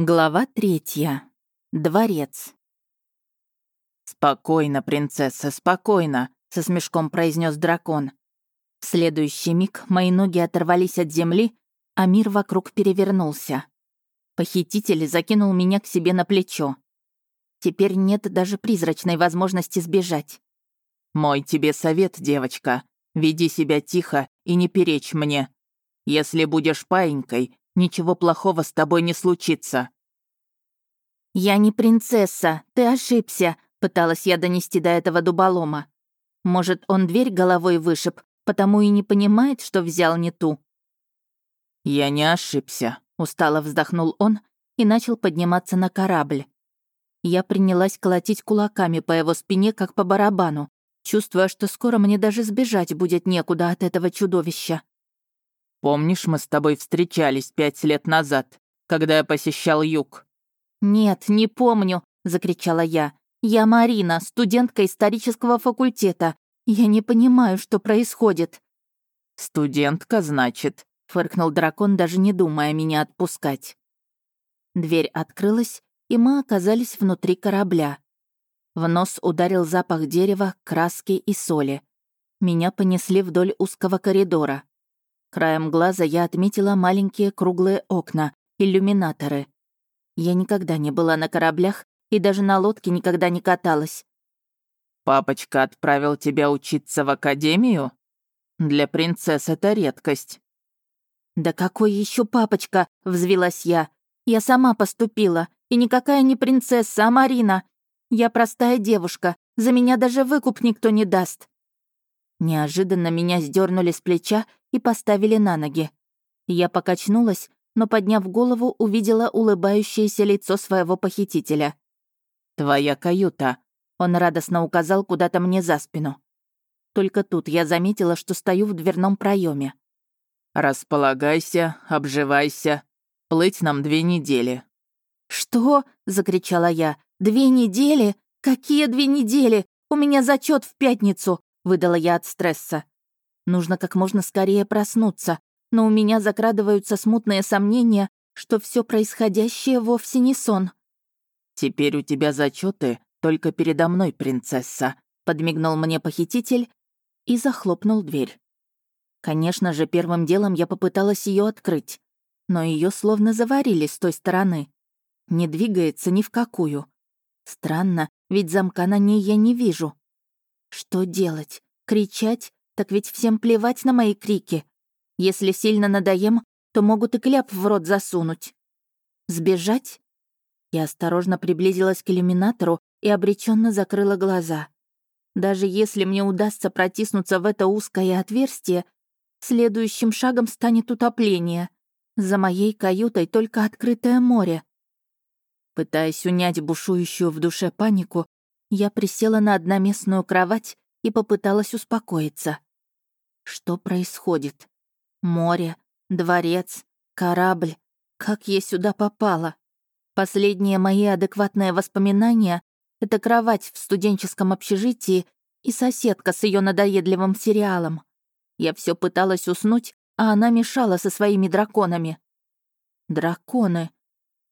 Глава третья. Дворец. «Спокойно, принцесса, спокойно», — со смешком произнес дракон. В следующий миг мои ноги оторвались от земли, а мир вокруг перевернулся. Похититель закинул меня к себе на плечо. Теперь нет даже призрачной возможности сбежать. «Мой тебе совет, девочка. Веди себя тихо и не перечь мне. Если будешь паинькой, Ничего плохого с тобой не случится». «Я не принцесса, ты ошибся», — пыталась я донести до этого дуболома. «Может, он дверь головой вышиб, потому и не понимает, что взял не ту?» «Я не ошибся», — устало вздохнул он и начал подниматься на корабль. Я принялась колотить кулаками по его спине, как по барабану, чувствуя, что скоро мне даже сбежать будет некуда от этого чудовища. Помнишь, мы с тобой встречались пять лет назад, когда я посещал юг?» «Нет, не помню», — закричала я. «Я Марина, студентка исторического факультета. Я не понимаю, что происходит». «Студентка, значит», — фыркнул дракон, даже не думая меня отпускать. Дверь открылась, и мы оказались внутри корабля. В нос ударил запах дерева, краски и соли. Меня понесли вдоль узкого коридора. Краем глаза я отметила маленькие круглые окна, иллюминаторы. Я никогда не была на кораблях и даже на лодке никогда не каталась. «Папочка отправил тебя учиться в академию? Для принцесс это редкость». «Да какой еще папочка?» — взвилась я. «Я сама поступила, и никакая не принцесса, а Марина. Я простая девушка, за меня даже выкуп никто не даст». Неожиданно меня сдернули с плеча и поставили на ноги. Я покачнулась, но, подняв голову, увидела улыбающееся лицо своего похитителя. «Твоя каюта», — он радостно указал куда-то мне за спину. Только тут я заметила, что стою в дверном проеме. «Располагайся, обживайся. Плыть нам две недели». «Что?» — закричала я. «Две недели? Какие две недели? У меня зачет в пятницу!» — выдала я от стресса. Нужно как можно скорее проснуться, но у меня закрадываются смутные сомнения, что все происходящее вовсе не сон. «Теперь у тебя зачеты только передо мной, принцесса», — подмигнул мне похититель и захлопнул дверь. Конечно же, первым делом я попыталась ее открыть, но ее словно заварили с той стороны. Не двигается ни в какую. Странно, ведь замка на ней я не вижу. Что делать? Кричать так ведь всем плевать на мои крики. Если сильно надоем, то могут и кляп в рот засунуть. Сбежать? Я осторожно приблизилась к иллюминатору и обреченно закрыла глаза. Даже если мне удастся протиснуться в это узкое отверстие, следующим шагом станет утопление. За моей каютой только открытое море. Пытаясь унять бушующую в душе панику, я присела на одноместную кровать и попыталась успокоиться. Что происходит? Море, дворец, корабль. Как я сюда попала? Последние мои адекватные воспоминания — это кровать в студенческом общежитии и соседка с ее надоедливым сериалом. Я все пыталась уснуть, а она мешала со своими драконами. Драконы.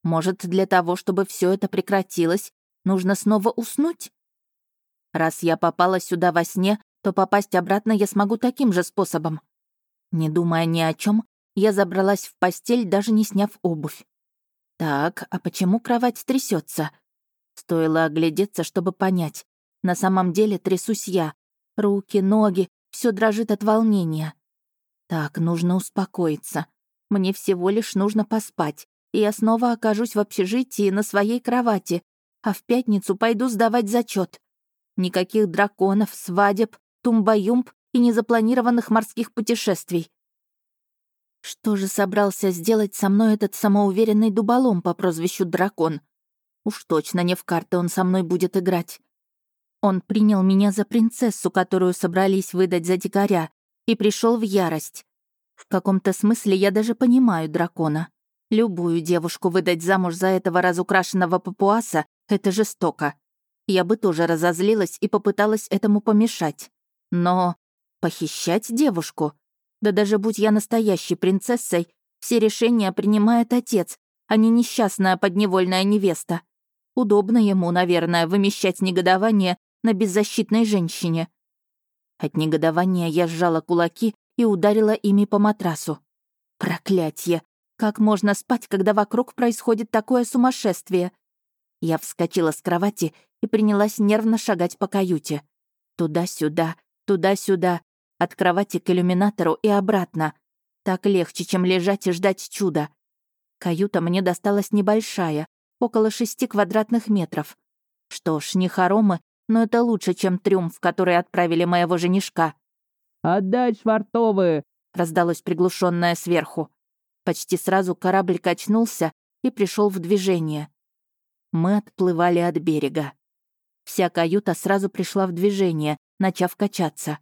Может, для того, чтобы все это прекратилось, нужно снова уснуть? Раз я попала сюда во сне, то попасть обратно я смогу таким же способом. Не думая ни о чем, я забралась в постель, даже не сняв обувь. Так, а почему кровать трясется? Стоило оглядеться, чтобы понять. На самом деле трясусь я. Руки, ноги, все дрожит от волнения. Так, нужно успокоиться. Мне всего лишь нужно поспать, и я снова окажусь в общежитии на своей кровати, а в пятницу пойду сдавать зачет. Никаких драконов, свадеб, тумбаюмб и незапланированных морских путешествий. Что же собрался сделать со мной этот самоуверенный дуболом по прозвищу Дракон? Уж точно не в карты он со мной будет играть. Он принял меня за принцессу, которую собрались выдать за дикаря, и пришел в ярость. В каком-то смысле я даже понимаю дракона. Любую девушку выдать замуж за этого разукрашенного папуаса — это жестоко. Я бы тоже разозлилась и попыталась этому помешать. Но похищать девушку? Да даже будь я настоящей принцессой, все решения принимает отец, а не несчастная подневольная невеста. Удобно ему, наверное, вымещать негодование на беззащитной женщине. От негодования я сжала кулаки и ударила ими по матрасу. Проклятье! Как можно спать, когда вокруг происходит такое сумасшествие? Я вскочила с кровати и принялась нервно шагать по каюте. Туда-сюда, туда-сюда, от кровати к иллюминатору и обратно. Так легче, чем лежать и ждать чуда. Каюта мне досталась небольшая, около шести квадратных метров. Что ж, не хоромы, но это лучше, чем трюм, в который отправили моего женишка. «Отдай швартовые!» — раздалось приглушенное сверху. Почти сразу корабль качнулся и пришел в движение. Мы отплывали от берега. Вся каюта сразу пришла в движение, начав качаться.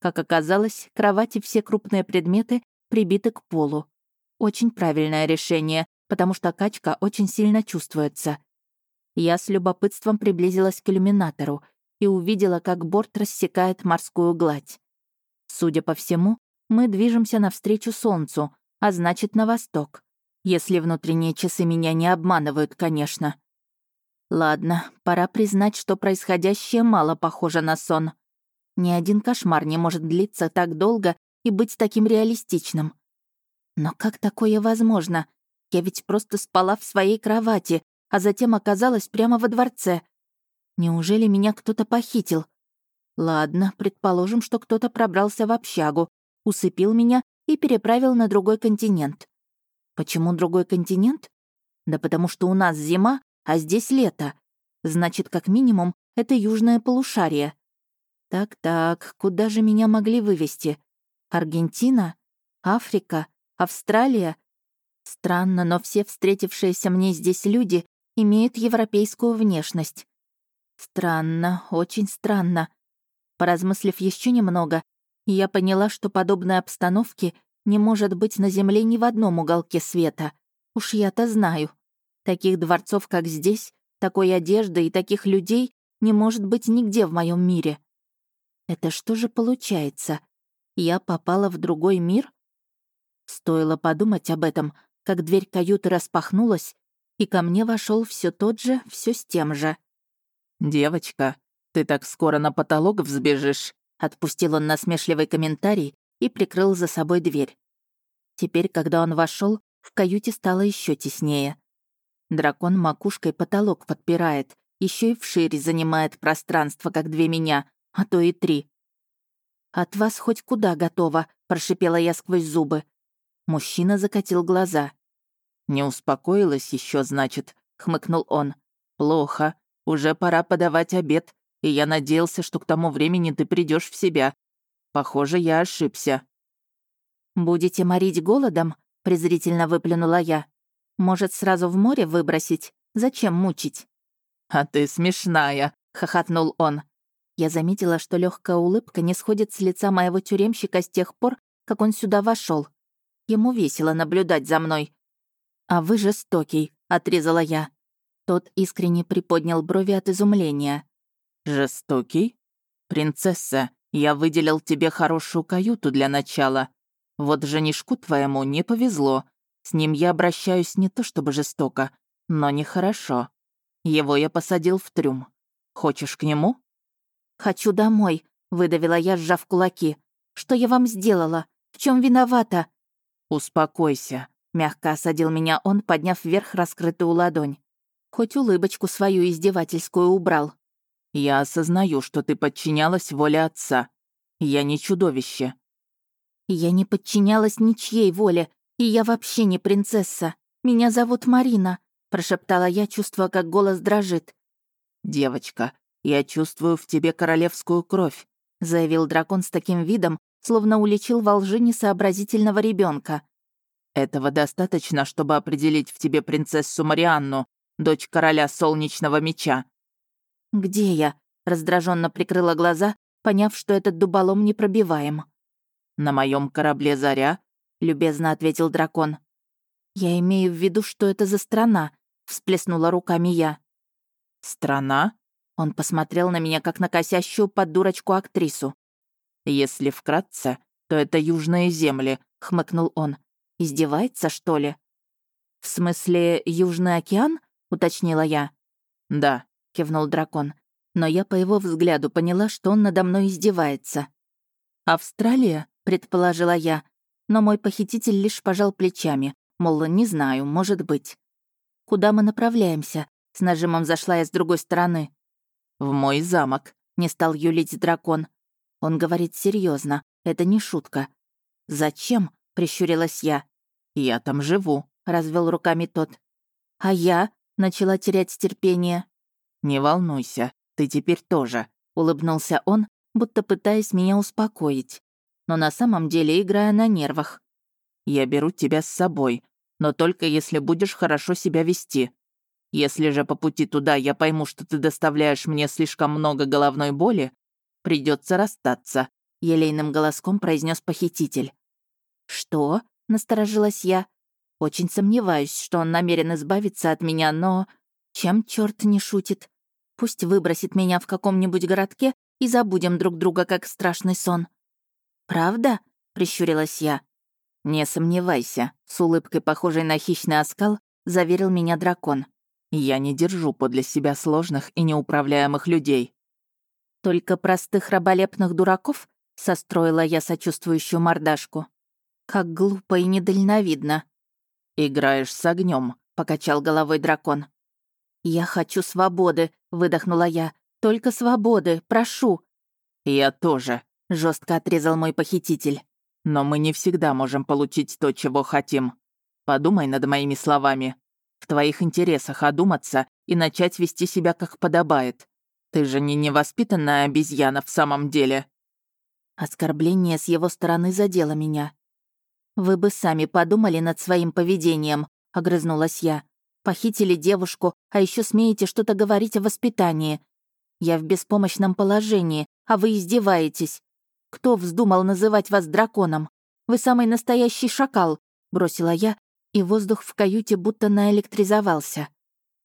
Как оказалось, кровати и все крупные предметы прибиты к полу. Очень правильное решение, потому что качка очень сильно чувствуется. Я с любопытством приблизилась к иллюминатору и увидела, как борт рассекает морскую гладь. Судя по всему, мы движемся навстречу Солнцу, а значит, на восток. Если внутренние часы меня не обманывают, конечно. Ладно, пора признать, что происходящее мало похоже на сон. Ни один кошмар не может длиться так долго и быть таким реалистичным. Но как такое возможно? Я ведь просто спала в своей кровати, а затем оказалась прямо во дворце. Неужели меня кто-то похитил? Ладно, предположим, что кто-то пробрался в общагу, усыпил меня и переправил на другой континент. Почему другой континент? Да потому что у нас зима, а здесь лето. Значит, как минимум, это южное полушарие. Так-так, куда же меня могли вывести? Аргентина? Африка? Австралия? Странно, но все встретившиеся мне здесь люди имеют европейскую внешность. Странно, очень странно. Поразмыслив еще немного, я поняла, что подобной обстановки не может быть на Земле ни в одном уголке света. Уж я-то знаю. Таких дворцов, как здесь, такой одежды и таких людей не может быть нигде в моем мире. Это что же получается? Я попала в другой мир? Стоило подумать об этом, как дверь каюты распахнулась, и ко мне вошел все тот же, все с тем же. «Девочка, ты так скоро на потолок взбежишь», отпустил он насмешливый комментарий и прикрыл за собой дверь. Теперь, когда он вошел, в каюте стало еще теснее. Дракон макушкой потолок подпирает, еще и вширь занимает пространство, как две меня, а то и три. «От вас хоть куда готово», — прошипела я сквозь зубы. Мужчина закатил глаза. «Не успокоилась еще, значит», — хмыкнул он. «Плохо. Уже пора подавать обед, и я надеялся, что к тому времени ты придешь в себя. Похоже, я ошибся». «Будете морить голодом?» — презрительно выплюнула я. Может, сразу в море выбросить? Зачем мучить?» «А ты смешная», — хохотнул он. Я заметила, что легкая улыбка не сходит с лица моего тюремщика с тех пор, как он сюда вошел. Ему весело наблюдать за мной. «А вы жестокий», — отрезала я. Тот искренне приподнял брови от изумления. «Жестокий? Принцесса, я выделил тебе хорошую каюту для начала. Вот женишку твоему не повезло. С ним я обращаюсь не то чтобы жестоко, но нехорошо. Его я посадил в трюм. Хочешь к нему?» «Хочу домой», — выдавила я, сжав кулаки. «Что я вам сделала? В чем виновата?» «Успокойся», — мягко осадил меня он, подняв вверх раскрытую ладонь. Хоть улыбочку свою издевательскую убрал. «Я осознаю, что ты подчинялась воле отца. Я не чудовище». «Я не подчинялась ничьей воле, «И я вообще не принцесса. Меня зовут Марина», — прошептала я, чувствуя, как голос дрожит. «Девочка, я чувствую в тебе королевскую кровь», — заявил дракон с таким видом, словно уличил во лжи несообразительного ребенка. «Этого достаточно, чтобы определить в тебе принцессу Марианну, дочь короля Солнечного Меча». «Где я?» — раздраженно прикрыла глаза, поняв, что этот дуболом непробиваем. «На моем корабле «Заря» — любезно ответил дракон. «Я имею в виду, что это за страна», — всплеснула руками я. «Страна?» Он посмотрел на меня, как на косящую под дурочку актрису. «Если вкратце, то это южные земли», — хмыкнул он. «Издевается, что ли?» «В смысле, Южный океан?» — уточнила я. «Да», — кивнул дракон. Но я по его взгляду поняла, что он надо мной издевается. «Австралия?» — предположила я. Но мой похититель лишь пожал плечами, мол, не знаю, может быть. «Куда мы направляемся?» — с нажимом зашла я с другой стороны. «В мой замок», — не стал юлить дракон. Он говорит серьезно, это не шутка. «Зачем?» — прищурилась я. «Я там живу», — развел руками тот. «А я?» — начала терять терпение. «Не волнуйся, ты теперь тоже», — улыбнулся он, будто пытаясь меня успокоить. Но на самом деле играя на нервах. «Я беру тебя с собой, но только если будешь хорошо себя вести. Если же по пути туда я пойму, что ты доставляешь мне слишком много головной боли, придется расстаться», — елейным голоском произнес похититель. «Что?» — насторожилась я. «Очень сомневаюсь, что он намерен избавиться от меня, но... Чем черт не шутит? Пусть выбросит меня в каком-нибудь городке и забудем друг друга, как страшный сон». «Правда?» — прищурилась я. «Не сомневайся», — с улыбкой, похожей на хищный оскал, заверил меня дракон. «Я не держу подле себя сложных и неуправляемых людей». «Только простых раболепных дураков?» — состроила я сочувствующую мордашку. «Как глупо и недальновидно». «Играешь с огнем, покачал головой дракон. «Я хочу свободы», — выдохнула я. «Только свободы, прошу». «Я тоже», — жестко отрезал мой похититель. «Но мы не всегда можем получить то, чего хотим. Подумай над моими словами. В твоих интересах одуматься и начать вести себя как подобает. Ты же не невоспитанная обезьяна в самом деле». Оскорбление с его стороны задело меня. «Вы бы сами подумали над своим поведением», — огрызнулась я. «Похитили девушку, а еще смеете что-то говорить о воспитании. Я в беспомощном положении, а вы издеваетесь. Кто вздумал называть вас драконом? Вы самый настоящий шакал», — бросила я, и воздух в каюте будто наэлектризовался.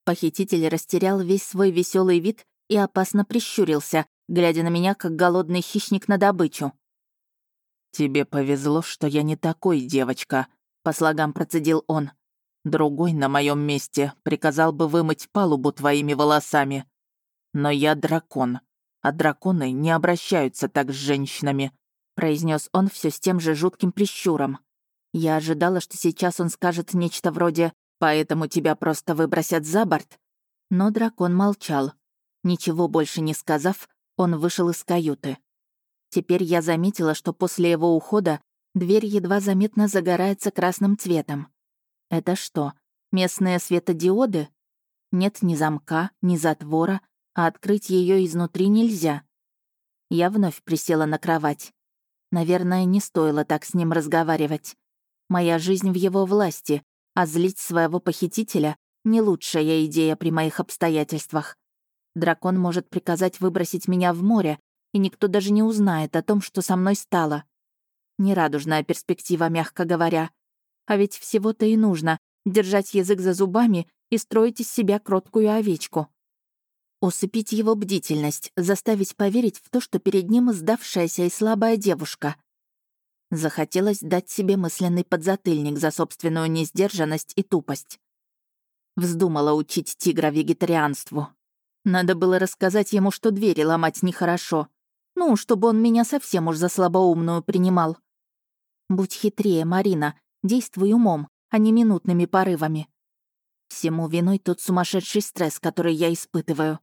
Похититель растерял весь свой веселый вид и опасно прищурился, глядя на меня, как голодный хищник на добычу. «Тебе повезло, что я не такой, девочка», — по слогам процедил он. «Другой на моем месте приказал бы вымыть палубу твоими волосами. Но я дракон, а драконы не обращаются так с женщинами», — произнес он все с тем же жутким прищуром. Я ожидала, что сейчас он скажет нечто вроде «поэтому тебя просто выбросят за борт». Но дракон молчал. Ничего больше не сказав, он вышел из каюты. Теперь я заметила, что после его ухода дверь едва заметно загорается красным цветом. Это что, местные светодиоды? Нет ни замка, ни затвора, а открыть ее изнутри нельзя. Я вновь присела на кровать. Наверное, не стоило так с ним разговаривать. Моя жизнь в его власти, а злить своего похитителя — не лучшая идея при моих обстоятельствах. Дракон может приказать выбросить меня в море, и никто даже не узнает о том, что со мной стало. Нерадужная перспектива, мягко говоря. А ведь всего-то и нужно — держать язык за зубами и строить из себя кроткую овечку. Усыпить его бдительность, заставить поверить в то, что перед ним сдавшаяся и слабая девушка. Захотелось дать себе мысленный подзатыльник за собственную несдержанность и тупость. Вздумала учить тигра вегетарианству. Надо было рассказать ему, что двери ломать нехорошо. Ну, чтобы он меня совсем уж за слабоумную принимал. Будь хитрее, Марина, действуй умом, а не минутными порывами. Всему виной тот сумасшедший стресс, который я испытываю.